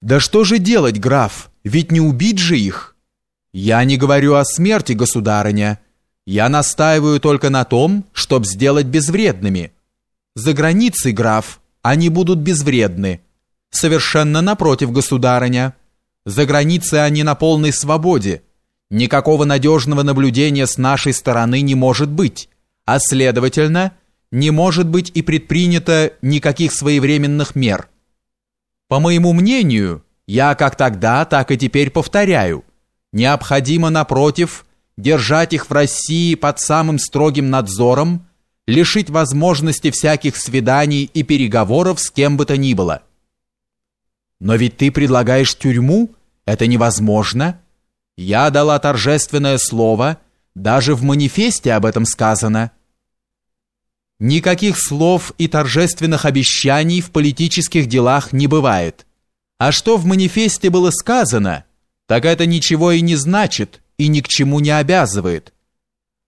Да что же делать, граф? Ведь не убить же их. Я не говорю о смерти, государыня. Я настаиваю только на том, чтоб сделать безвредными. За границей, граф, они будут безвредны. Совершенно напротив, государыня. За границей они на полной свободе. Никакого надежного наблюдения с нашей стороны не может быть, а следовательно, не может быть и предпринято никаких своевременных мер. По моему мнению, я как тогда, так и теперь повторяю, необходимо, напротив, держать их в России под самым строгим надзором, лишить возможности всяких свиданий и переговоров с кем бы то ни было. Но ведь ты предлагаешь тюрьму? Это невозможно. Я дала торжественное слово, даже в манифесте об этом сказано – Никаких слов и торжественных обещаний в политических делах не бывает. А что в манифесте было сказано, так это ничего и не значит и ни к чему не обязывает.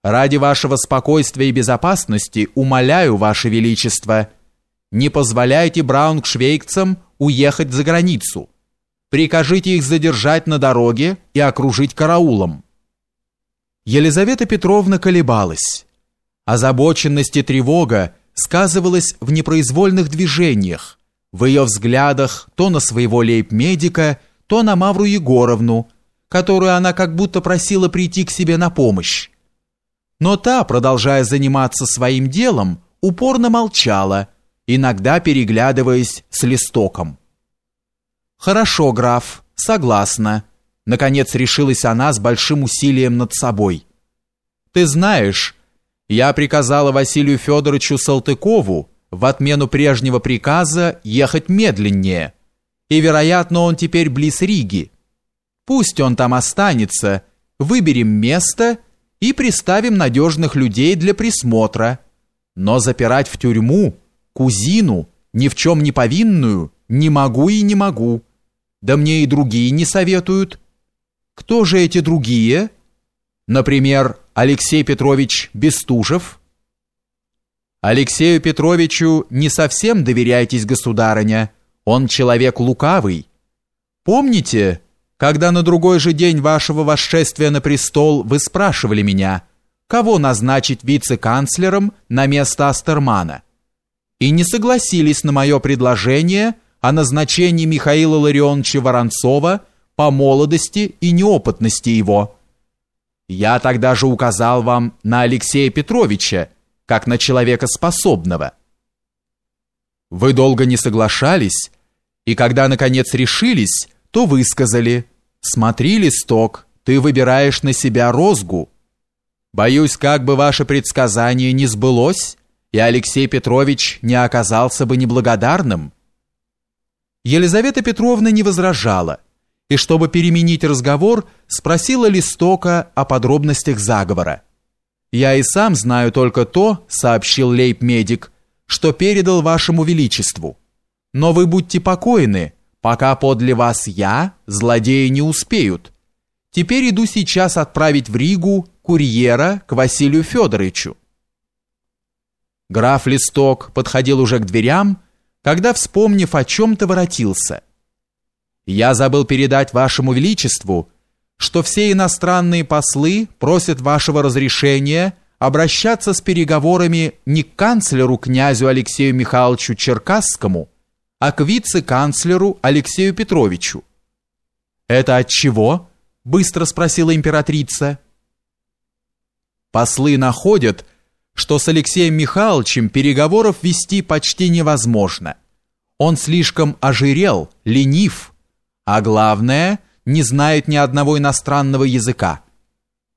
Ради вашего спокойствия и безопасности умоляю, ваше величество, не позволяйте брауншвейгцам уехать за границу. Прикажите их задержать на дороге и окружить караулом. Елизавета Петровна колебалась. Озабоченность и тревога сказывалась в непроизвольных движениях, в ее взглядах то на своего лейб-медика, то на Мавру Егоровну, которую она как будто просила прийти к себе на помощь. Но та, продолжая заниматься своим делом, упорно молчала, иногда переглядываясь с листоком. «Хорошо, граф, согласна», — наконец решилась она с большим усилием над собой. «Ты знаешь, я приказала Василию Федоровичу Салтыкову в отмену прежнего приказа ехать медленнее, и, вероятно, он теперь близ Риги. Пусть он там останется, выберем место и приставим надежных людей для присмотра. Но запирать в тюрьму кузину, ни в чем не повинную, не могу и не могу. Да мне и другие не советуют. Кто же эти другие? Например, Алексей Петрович Бестужев? Алексею Петровичу не совсем доверяйтесь, государыня. Он человек лукавый. Помните, когда на другой же день вашего восшествия на престол вы спрашивали меня, кого назначить вице-канцлером на место Астермана? И не согласились на мое предложение о назначении Михаила Ларионовича Воронцова по молодости и неопытности его. Я тогда же указал вам на Алексея Петровича, как на человека способного. Вы долго не соглашались, и когда наконец решились, то высказали: "Смотри, листок, ты выбираешь на себя розгу. Боюсь, как бы ваше предсказание не сбылось, и Алексей Петрович не оказался бы неблагодарным". Елизавета Петровна не возражала и, чтобы переменить разговор, спросила Листока о подробностях заговора. «Я и сам знаю только то», — сообщил лейб-медик, «что передал вашему величеству. Но вы будьте покойны, пока подле вас я, злодеи не успеют. Теперь иду сейчас отправить в Ригу курьера к Василию Федоровичу». Граф Листок подходил уже к дверям, когда, вспомнив о чем-то, воротился — я забыл передать вашему величеству, что все иностранные послы просят вашего разрешения обращаться с переговорами не к канцлеру князю Алексею Михайловичу Черкасскому, а к вице-канцлеру Алексею Петровичу. Это от чего? быстро спросила императрица. Послы находят, что с Алексеем Михайловичем переговоров вести почти невозможно. Он слишком ожирел, ленив, а главное, не знает ни одного иностранного языка.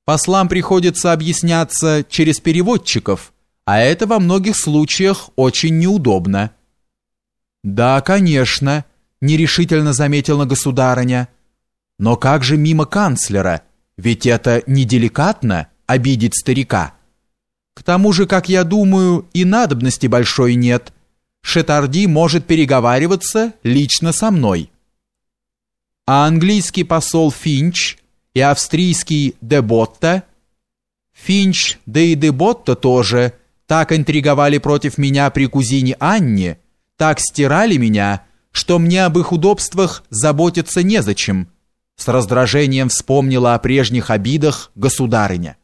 Послам приходится объясняться через переводчиков, а это во многих случаях очень неудобно. Да, конечно, нерешительно заметила государыня. Но как же мимо канцлера? Ведь это неделикатно обидеть старика. К тому же, как я думаю, и надобности большой нет. Шетарди может переговариваться лично со мной а английский посол Финч и австрийский Деботта, Финч, да и Деботта тоже, так интриговали против меня при кузине Анне, так стирали меня, что мне об их удобствах заботиться незачем, с раздражением вспомнила о прежних обидах государыня.